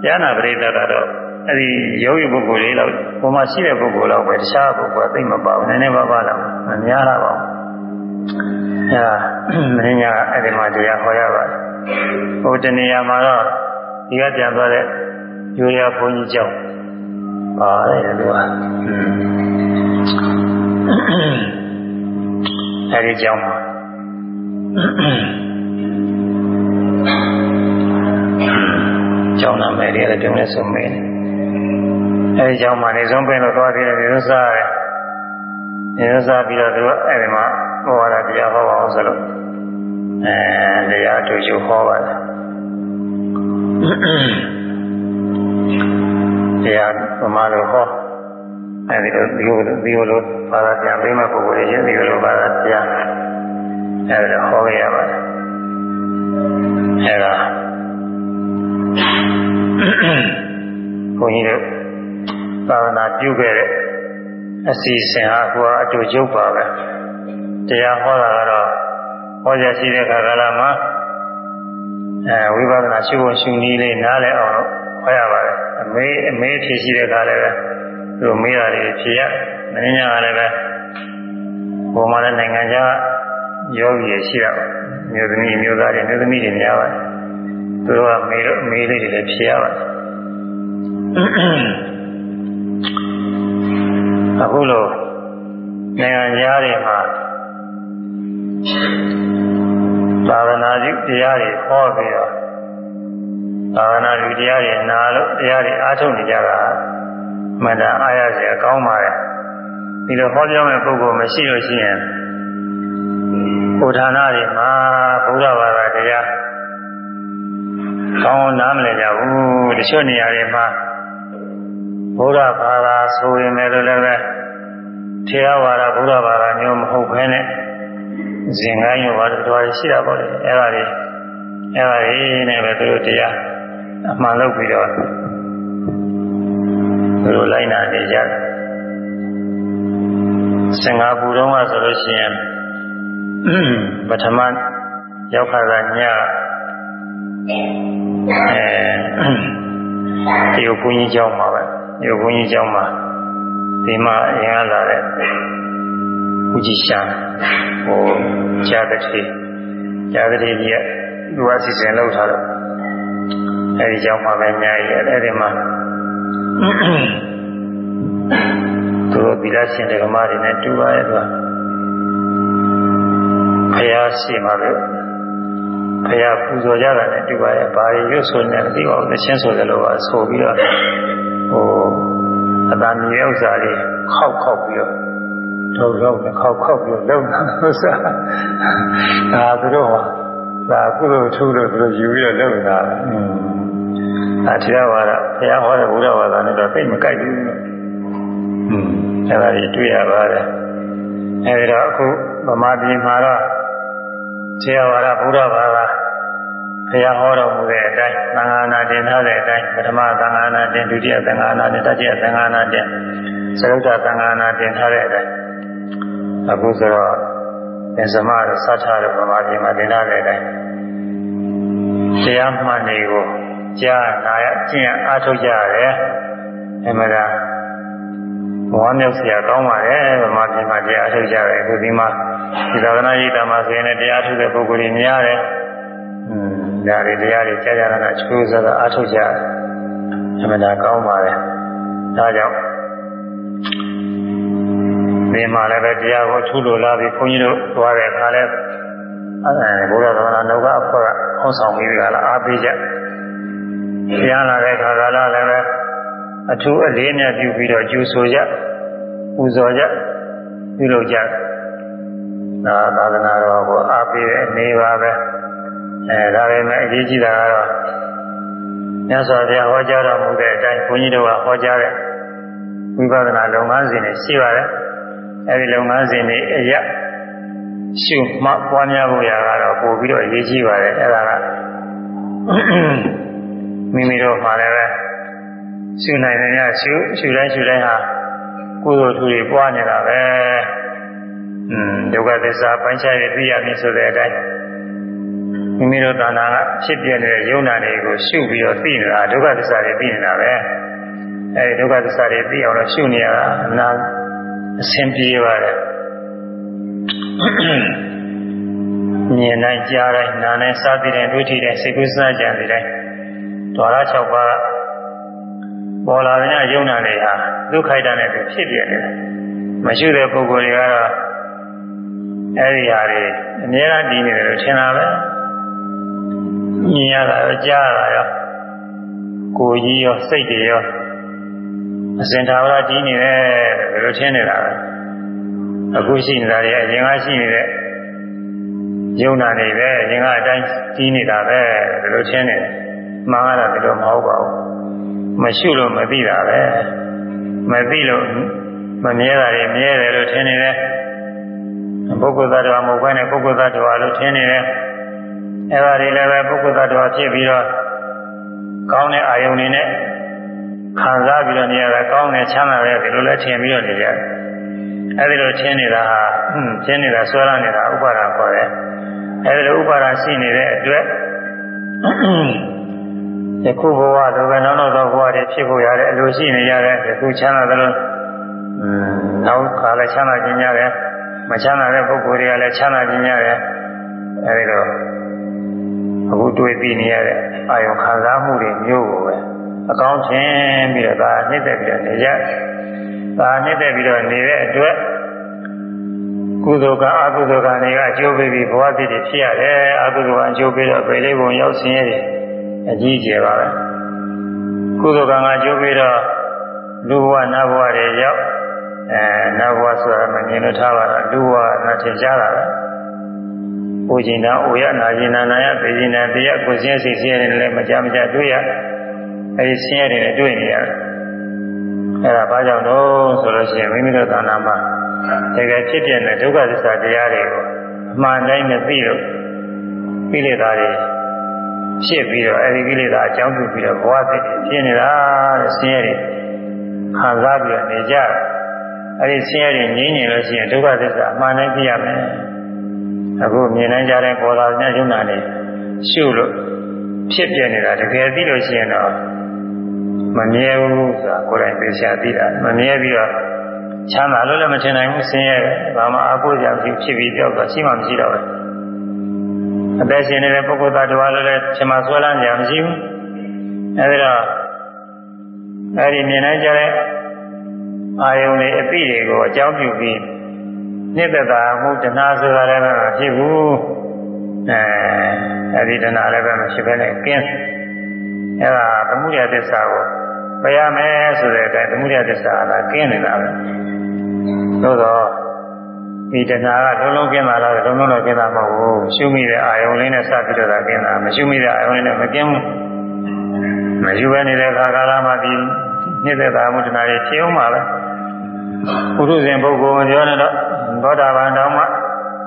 ဉာဏပရိသတ်ကတော့အဲ့ဒီယောဂီပုဂ္ဂိုလ်လေးတော့ပုံမှန်ရှိတဲ့ပုဂ္ဂိုလ်တော့ပဲတခြားပုဂ္ဂိုလ်သိမပါဘူးနည်းနည်းပါးပါးတော့မများတာပါဘူးအဲမင်းညာအဲ့ဒီမှာတရားဟောရပါတယ်ဟိုတနေရာမှာတော့ဒီကပြန်သွားတဲ့ယူရဘုန်းကြီးကျောင်း ပါတယ်သူကအဲ့ဒီကျောင်းမှာကျောင်းနာမည်လေးလည်းပြုံးလဲဆုံးမင်းအဲဒီကျောင်းမှာနေဆုံးပင်လို့သွားပြီးတော့နေလို့စားတယ်နေလို့စားပြီးတော့သူကအဲဒီမှာဟောရတာတရားဟောပါအောင်ဆိုလို့အဲတရားတူချူဟောပါတယ် တရားပမာလို့ဟောအဲဒီလိုဒီလိုဒီလိုဘာသာပြန်ပေးမဲ့ပုဂ္ဂိုလ်တွေချင်းဒီလိုဘာသာပြန်အဲဒီလိုဟောရပါတယ်အဲဒါဘုန်းကြီးတို့သာသနာပြုခဲ့တဲ့အစီအစဉ်ဟာကိုအတူကျုပ်ပါပဲတရားဟောတာကတော့ဟောရရှိတဲ့ခါကလာမှာအဲဝိပဿနာရှုဖို့ရှုနည်းလေးနားလည်အောင်လို့ ဟောရပါတယ်အမေးအမေးဖြည့်ရှိတဲ့ခါလည်းပဲသူမေးတာတွေဖြေရမင်းညာကလည်းပဲဘုံမှာလည်းနိုင်ငံခြားယောဂီတွေရှိတာပါမျိုးသမီးမျိုးသားတွေမျိုးသမီးတွေများပါတယ်သူတို့ကမေးလို့မေးလေးတွေလည်းဖြေရပါတယ်အခုလိုနိုင်ငံသားတွေမှာသာသနာ့တရားတွေဟောပြီးတော့ သာသနာ့တရားတွေနာလို့တရားတွေအားထုတ်နေကြတာမှန်တာအားရစရာကောင်းပါတယ်ဒီလိုဟောပြောမဲ့ပုဂ္ဂိုလ်မရှိလို့ရှိရင်ဘုရားနာတွေမှာဘုရားဘာသာတရားကောင်းနားမလည်ကြဘူးတချို့နေရာတွေမှာဘုရားဘာသာဆိုရင်လည်းလည်းပဲထေရဝါဒဘုရားဘာသာမျိုးမဟုတ်ဘဲနဲ့ဇင်ကိုင်းရောဘာတော်ရှိတာပေါ့လေအဲ့ဒါတွေအဲ့ဒါတွေနဲ့ပဲသူတို့တရား အမှန်လုပ်ပြီးတော့သူတို့လိုက်နာနေကြတယ်စင်ကာပူတော့ကဆိုလို့ရှိရင်ပထမရောက်ခါကညအဲဒီကိုဘုန်းကြီးเจ้าမှာပဲဒီဘုန်းကြီးကျောင်းမှာဒီမှာအရင်ကလာတဲ့ဦးကြီးရှာဟိုဂျာတတိဂျာတတိကြီးကသူအစီအစဉ်လုပ်ထားတော့ အဲဒီကျောင်းမှာပဲအများကြီးအဲ့ဒီမှာသူတို့ဗီလာရှင်တွေကမားတွေနဲ့တူပါရဲ့သူကဖယားရှိမှလို့ဖယားပူဇော်ကြတာနဲ့တူပါရဲ့ဘာတွေရွတ်ဆိုနေတယ်သိပါဘူးသချင်းဆိုတယ်လို့ပါဆိုပြီးတော့ဟိုအတန်မြေဥစ္စာလေးခောက်ခောက်ပြီးတော့ထုတ်တော့ခောက်ခောက်ပြီးလုံတာလို့ဆိုတာဒါသူတို့ဒါကုသိုလ်ထူးလို့သူတို့ယူပြီးတော့လုံတာอืม အထရဝါဒဘုရားဟောတဲ့ဘုရားဝါဒနဲ့တော့သိမကြိုက်ဘူးอืมအဲ့ဒါကြီးတွေ့ရပါတယ်အဲဒီတော့အခုဗမာပြည်မှာတော့ထေရဝါဒဘုရားဘာသာဘုရားဟောတော်မူတဲ့အတိုင်းသံဃာနာတင်ထားတဲ့အတိုင်းပထမသံဃာနာတင်ဒုတိယသံဃာနာတင်တတိယသံဃာနာတင်သရုပ်တသံဃာနာတင်ထားတဲ့အတိုင်းအခုဆိုတော့ပင်စမတို့စထားတဲ့ဗမာပြည်မှာတင်ထားတဲ့အတိုင်းတရားမှန်တွေကို ကြားနာရကျင့်အားထုတ်ကြရတယ်အမှန်တရားဝမ်းမြောက်စရာကောင်းပါတယ်ဗမာပြည်မှာတရားအားထုတ်ကြတယ်အခုဒီမှာဒီသာသနာ့ရေးတာမှာဆိုရင်လည်းတရားထုတ်တဲ့ပုဂ္ဂိုလ်တွေများတယ်။อืมဒါတွေတရားတွေကြားကြတာချိုးစားတာအားထုတ်ကြတယ်အမှန်တရားကောင်းပါတယ်။ဒါကြောင့်ဒီမှာလည်းပဲတရားကိုထူလို့လာပြီးခွန်ကြီးတို့သွားတဲ့အခါလဲအဲဘုရားတော်နာနှုတ်ကအဖွဲ့ကဟောဆောင်ပြီးကြလားအားပေးကြ။တ ရားလာတဲ့အခါကလည်းပဲအထူးအလေးအမြတ်ပြုပြီးတော့ကျူဆိုကြပူဇော်ကြပြုလုပ်ကြဒါသာသနာတော်ကိုအားပေးတဲ့အနေပါပဲအဲဒါပေမဲ့အရေးကြီးတာကတော့မြတ်စွာဘုရားဟောကြားတော်မူတဲ့အတိုင်းဘုန်းကြီးတို့ကဟောကြားတဲ့ဝိပဿနာလုပ်ငန်းစဉ်တွေရှိပါတယ်အဲဒီလုပ်ငန်းစဉ်တွေအရရှုမှတ်ပွားများဖို့ရကတော့ပို့ပြီးတော့အရေးကြီးပါတယ်အဲဒါက မိမိတို့မှာလည်းပဲရှုနိုင်တယ်များရှုရှုတိုင်းရှုတိုင်းဟာကုသိုလ်ထူတွေပွားနေတာပဲอืมဒုက္ခသစ္စာပိုင်းခြားရသိရပြီဆိုတဲ့အတိုင်းမိမိတို့တဏ္ဍာကဖြစ်ပြနေတဲ့ယုံနာတွေကိုရှုပြီးတော့သိနေတာဒုက္ခသစ္စာတွေသိနေတာပဲအဲဒီဒုက္ခသစ္စာတွေသိအောင်လို့ရှုနေရတာအနာအဆင်ပြေပါတယ်မြင်တိုင်းကြားတိုင်းနားတိုင်းစားသိတိုင်းတွေ့ထိတိုင်းစိတ်ကူးစားကြံတဲ့တိုင်း ဓဝရ6ပါးပေါ်လာတဲ့ယုံနာတွေဟာဒုက္ခိုက်တာနဲ့ဖြစ်ပြနေတယ်မရှိတဲ့ပုဂ္ဂိုလ်တွေကတော့အဲဒီဟာတွေအများအားတည်နေတယ်လို့ထင်တာပဲမြင်ရတာရောကြားရတာရောကိုယ်ကြီးရောစိတ်တွေရောအစဉ်သာဝရတည်နေတယ်လို့ထင်နေတာပဲအခုရှိနေတာတွေအရင်ကရှိနေတဲ့ယုံနာနေပဲအရင်ကအတိုင်းကြီးနေတာပဲလို့ထင်နေတယ် မှန်ကတော့ဒီလိုမဟုတ်ပါဘူးမရှိလို့မသိတာပဲမသိလို့မမြဲတာတွေမြဲတယ်လို့ထင်နေတယ်ပုဂ္ဂိုလ်သတ္တဝါမဟုတ်ဘဲနဲ့ပုဂ္ဂိုလ်သတ္တဝါလို့ထင်နေတယ်အဲဒါတွေလည်းပဲပုဂ္ဂိုလ်သတ္တဝါဖြစ်ပြီးတော့ကောင်းတဲ့အာယုန်တွေနဲ့ခံစားပြီးတော့နေရတာကောင်းတယ်ချမ်းသာတယ်ဒီလိုလဲထင်ပြီးတော့နေကြတယ်အဲဒီလိုထင်နေတာဟာထင်နေတာဆွဲလာနေတာဥပါဒာခေါ်တယ်အဲဒီလိုဥပါဒာရှိနေတဲ့အတွက် ယခုဘဝလိုပဲနောက်နောက်သောဘဝတွေဖြစ်ဖို့ရတယ်အလိုရှိနေရတယ်ယခုချမ်းသာသလိုနောက်ခါလည်းချမ်းသာခြင်းရတယ်မချမ်းသာတဲ့ပုဂ္ဂိုလ်တွေကလည်းချမ်းသာခြင်းရတယ်အဲဒီတော့အခုတွေ့ပြီးနေရတဲ့အာယုခံစားမှုတွေမျိုးကိုပဲအကောင်းချင်းပြီးတော့ဒါနှိမ့်သက်ပြီးတော့နေကြဒါနှိမ့်သက်ပြီးတော့နေတဲ့အတွက်ကုသိုလ်ကအကုသိုလ်ကတွေကအကျိုးပေးပြီးဘဝတည်တည်ဖြစ်ရတယ်အကုသိုလ်ကအကျိုးပေးတော့ပေလေးပုံရောက်ဆင်းရဲ အကြီးကျယ်ပါပဲကုသိုလ်ကံကအကျိုးပေးတော့လူဘဝနတ်ဘဝတွေရောက်အဲနတ်ဘဝဆိုတာမမြင်လို့ထားပါတော့လူဘဝကထင်ရှားတာပဲ။ပူကျင်တာအိုရနာကျင်နာနာရပေကျင်တာတရားကိုစင်းစိတ်စင်းရတယ်လည်းမကြမကြတွေ့ရအဲဒီဆင်းရဲတွေတွေ့နေရတယ်။အဲဒါဘာကြောင့်လို့ဆိုလို့ရှိရင်မိမိတို့သာနာမှာတကယ်ဖြစ်ပြတဲ့ဒုက္ခသစ္စာတရားတွေကိုအမှန်တိုင်းမသိလို့ကိလေသာတွေ ဖြစ်ပြီးတော့အဲဒီကိလေသာအကြောင်းပြုပြီးတော့ဘဝတည်ဖြစ်နေတာတဲ့ဆင်းရဲတွေခံစားပြီးတော့နေကြတယ်အဲဒီဆင်းရဲတွေငြိမ်းနေလို့ရှိရင်ဒုက္ခသစ္စာအမှန်တိုင်းသိရမယ်အခုမြင်နိုင်ကြတဲ့ပေါ်လာတဲ့ယုံနာနေရှုလို့ဖြစ်ပြနေတာတကယ်သိလို့ရှိရင်တော့မမြဲဘူးဆိုတာကိုယ်တိုင်သိချာသိတာမမြဲပြီးတော့ချမ်းသာလို့လည်းမထင်နိုင်ဘူးဆင်းရဲဘာမှအကုသိုလ်ဖြစ်ဖြစ်ပြီးပြောက်တော့ရှိမှမရှိတော့ဘူး အသက်ရှင်နေတဲ့ပုဂ္ဂိုလ်သားတော်လည်းရှင်မဆွဲလန်းကြမရှိဘူးအဲဒီတော့အဲဒီမြင်နိုင်ကြတဲ့အာယုန်တွေအပိတွေကိုအကြောင်းပြုပြီးနှစ်သက်တာမှုတဏှာဆိုတာလည်းမဖြစ်ဘူးအဲအဲဒီတဏှာလည်းပဲမဖြစ်ဘဲနဲ့ကင်းအဲဒါသမှုရသစ္စာကိုပြရမယ်ဆိုတဲ့အတိုင်းသမှုရသစ္စာကကင်းနေတာပဲသို့တော့ ဒီတဏှာကလုံးလုံးကျင်းတာလားလုံးလုံးတော့ကျင်းတာမဟုတ်ဘူးရှုမိတဲ့အာယုံလေးနဲ့စပြီးတော့ကျင်းတာမရှုမိတဲ့အာယုံလေးနဲ့မကျင်းဘူးမယူဘဲနေတဲ့ခါကာလမှာဒီနှိမ့်သက်တာမှုတဏှာတွေဖြစ်အောင်ပါပဲပုရုဇဉ်ပုဂ္ဂိုလ်ပြောနေတော့သောတာပန်တောင်မှ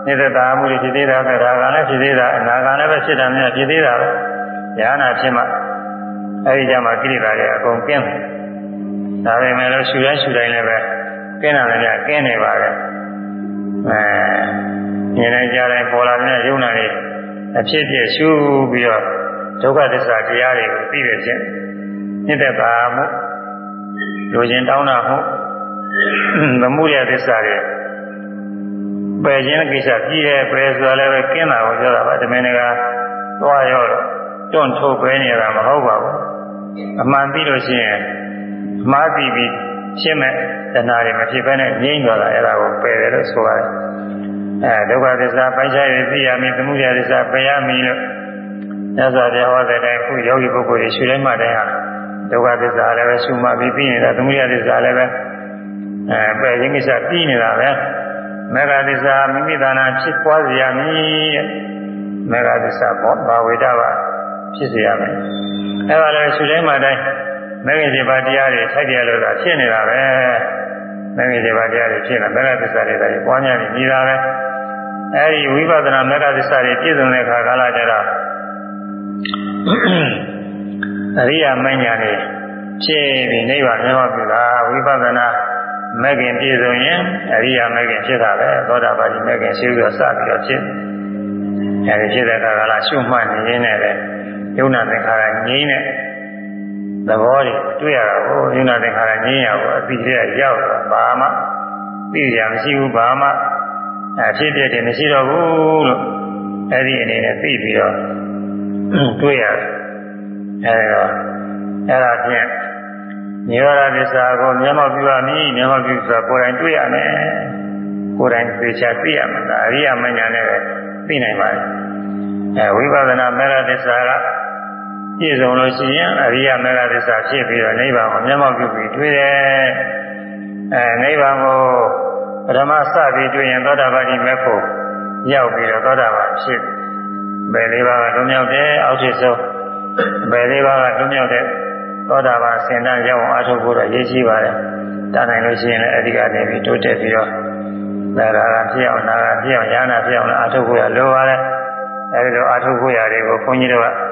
နှိမ့်သက်တာမှုတွေဖြစ်သေးတာပဲဒါကလည်းဖြစ်သေးတာအနာကလည်းပဲဖြစ်တာများဖြစ်သေးတာပဲဉာဏ်နာဖြစ်မှအဲဒီကြမှာကိလေသာတွေအကုန်ကျင်းတယ်ဒါပေမဲ့လို့ရှူတိုင်းရှူတိုင်းလည်းပဲကျင်းတာလည်းကျင်းနေပါရဲ့ အဲဉာဏ်နဲ့ကြားတိုင်းပေါ်လာတဲ့ယုံနာတွေအဖြစ်ဖြစ်ရှုပြီးတော့ဒုက္ခသစ္စာတရားတွေကိုသိရခြင်းမြင့်တဲ့ပါမှုလူချင်းတောင်းတာမှုသမှုရသစ္စာတွေပယ်ခြင်းကိစ္စပြည်တယ်ပယ်ဆိုတာလည်းပဲကျင်းတာကိုပြောတာပါတမင်ကသွားရောတော့တွန့်ထုတ်ပဲနေတာမဟုတ်ပါဘူးအမှန်သိလို့ရှိရင်မှားသိပြီး ရှင်းမဲ့တဏှာတွေမဖြစ်ဘဲနဲ့ငြိမ့်သွားတာအဲ့ဒါကိုပယ်တယ်လို့ဆိုရတယ်အဲဒုက္ခသစ္စာပိုက်ခြားရသိရမည်သမှုရသစ္စာပယ်ရမည်လို့ညဇာပြဟောတဲ့တိုင်းခုယောဂီပုဂ္ဂိုလ်တွေရှုတိုင်းမှတိုင်းဟာဒုက္ခသစ္စာလည်းပဲရှုမှပြီးပြီးနေတာသမှုရသစ္စာလည်းပဲအဲပယ်ခြင်းကိစ္စပြီးနေတာပဲမေဃသစ္စာမိမိသာနာဖြစ်ပွားစေရမည်မေဃသစ္စာဘောဘာဝေဒဝဖြစ်စေရမယ်အဲဒါလည်းရှုတိုင်းမှတိုင်း မေဃစေပါတရားတွေထိုက်တယ်လို့သာဖြစ်နေတာပဲမေဃစေပါတရားတွေဖြစ်နေမေဃသစ္စာတွေဒါကြီးပွားများနေနေတာပဲအဲဒီဝိပဿနာမေဃသစ္စာတွေပြည့်စုံတဲ့အခါကာလကျတော့အရိယာမဉ္ဇဏ်တွေဖြစ်ပြီးနိဗ္ဗာန်မျက်မှောက်ပြုတာဝိပဿနာမဂ္ဂင်ပြည့်စုံရင်အရိယာမဂ္ဂင်ဖြစ်တာပဲသောတာပတိမဂ္ဂင်ရှိပြီးတော့စပြီးတော့ဖြစ်အဲဒီဖြစ်တဲ့အခါကလာရှုမှတ်နေရင်းနဲ့လေယုံနာသင်္ခါရငြိမ်းတဲ့ သဘောတွေတွေ့ရတာကိုယုံနာသင်္ခါရငြိမ်းရကိုအပြီးတည်းရောက်တော့ဘာမှသိရမရှိဘူးဘာမှအဖြစ်ပြတဲ့မရှိတော့ဘူးလို့အဲဒီအနေနဲ့သိပြီးတော့တွေ့ရတယ်အဲဒီတော့အဲ့ဒါဖြင့်နိရောဓသစ္စာကိုမျက်မှောက်ပြုရမည်မျက်မှောက်ပြုဆိုတာကိုယ်တိုင်တွေ့ရမယ်ကိုယ်တိုင်သိချာသိရမှာဒါအရိယာမညာနဲ့ပဲသိနိုင်ပါတယ်အဲဝိပဿနာမေရသစ္စာက ပြည့်စုံလို့ရှိရင်အရိယာမေရသစ္စာဖြစ်ပြီးတော့နိဗ္ဗာန်ကိုမျက်မှောက်ပြုပြီးတွေ့တယ်အဲနိဗ္ဗာန်ကိုပထမစပြီးတွေ့ရင်သောတာပတိမေဖို့ရောက်ပြီးတော့သောတာပန်ဖြစ်ဘယ်လေးပါးကတွမြောက်တယ်အောက်ထစ်ဆုံးဘယ်လေးပါးကတွမြောက်တဲ့သောတာပန်ဆင်တန်းရောက်အောင်အားထုတ်ဖို့တော့ရည်ကြီးပါတယ်။တာနိုင်လို့ရှိရင်လည်းအဲဒီကနေပြီးတိုးတက်ပြီးတော့သာရာဖြစ်အောင်နာရာဖြစ်အောင်ယာနာဖြစ်အောင်အားထုတ်ဖို့ရလိုပါတယ်။အဲဒီလိုအားထုတ်ဖို့ရတွေကိုခွန်ကြီးတို့က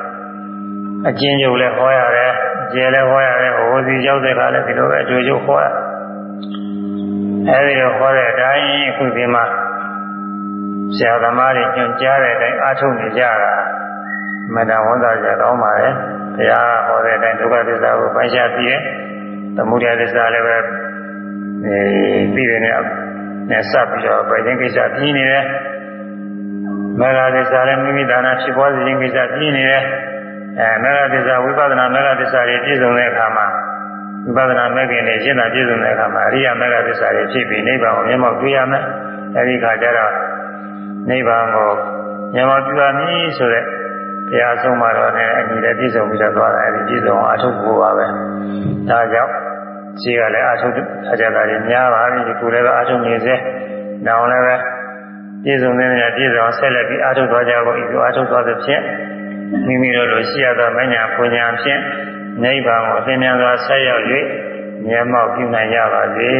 အကျဉ်းချုပ်လည်းဟောရတယ်။ကျယ်လည်းဟောရတယ်။ဟိုစီရောက်တဲ့အခါလည်းဒီလိုပဲအကျိုးကျဟောရ။အဲဒီလိုဟောတဲ့အတိုင်းအခုဒီမှာဆရာသမားတွေညွှန်ကြားတဲ့အတိုင်းအားထုတ်နေကြတာမတန်ဝန်သာကြကောင်းပါရဲ့။ဘုရားဟောတဲ့အတိုင်းဒုက္ခသစ္စာကိုပိုင်းခြားသိရဲ့။သမုဒယသစ္စာလည်းပဲအဲပြီးတဲ့နဲ့နဲ့စပ်ပြီးတော့ပြခြင်းကိစ္စပြီးနေတယ်။မေဃသစ္စာလည်းမိမိဒါနာဖြစ်ပေါ်ခြင်းကိစ္စပြီးနေတယ်။ အဲမေဃသစ္စာဝိပဿနာမေဃသစ္စာတွေပြည့်စုံတဲ့အခါမှာဝိပဿနာမဲ့ခင်နဲ့ရှင်းတာပြည့်စုံတဲ့အခါမှာအရိယာမေဃသစ္စာတွေဖြစ်ပြီးနိဗ္ဗာန်ကိုမျက်မှောက်တွေ့ရမယ်။အဲဒီခါကျတော့နိဗ္ဗာန်ကိုမျက်မှောက်ပြုရမည်ဆိုတဲ့တရားဆုံးမှာတော့လည်းအညီလည်းပြည့်စုံပြီးတော့သွားတယ်အဲဒီပြည့်စုံအောင်အထုတ်ဖို့ပါပဲဒါကြောင့်ခြေကလည်းအထုတ်အကြတာတွေများပါပြီဒီကိုယ်လည်းအထုတ်နေစေနောင်လည်းပဲပြည့်စုံတဲ့နေရာပြည့်စုံဆက်လက်ပြီးအထုတ်သွားကြဖို့ဤလိုအထုတ်သွားသဖြင့် မိမိတို့လိုရှိရသောမညာပူညာဖြင့်နိဗ္ဗာန်ကိုအသင်များစွာဆက်ရောက်၍မျက်မှောက်ပြုနိုင်ကြပါစေ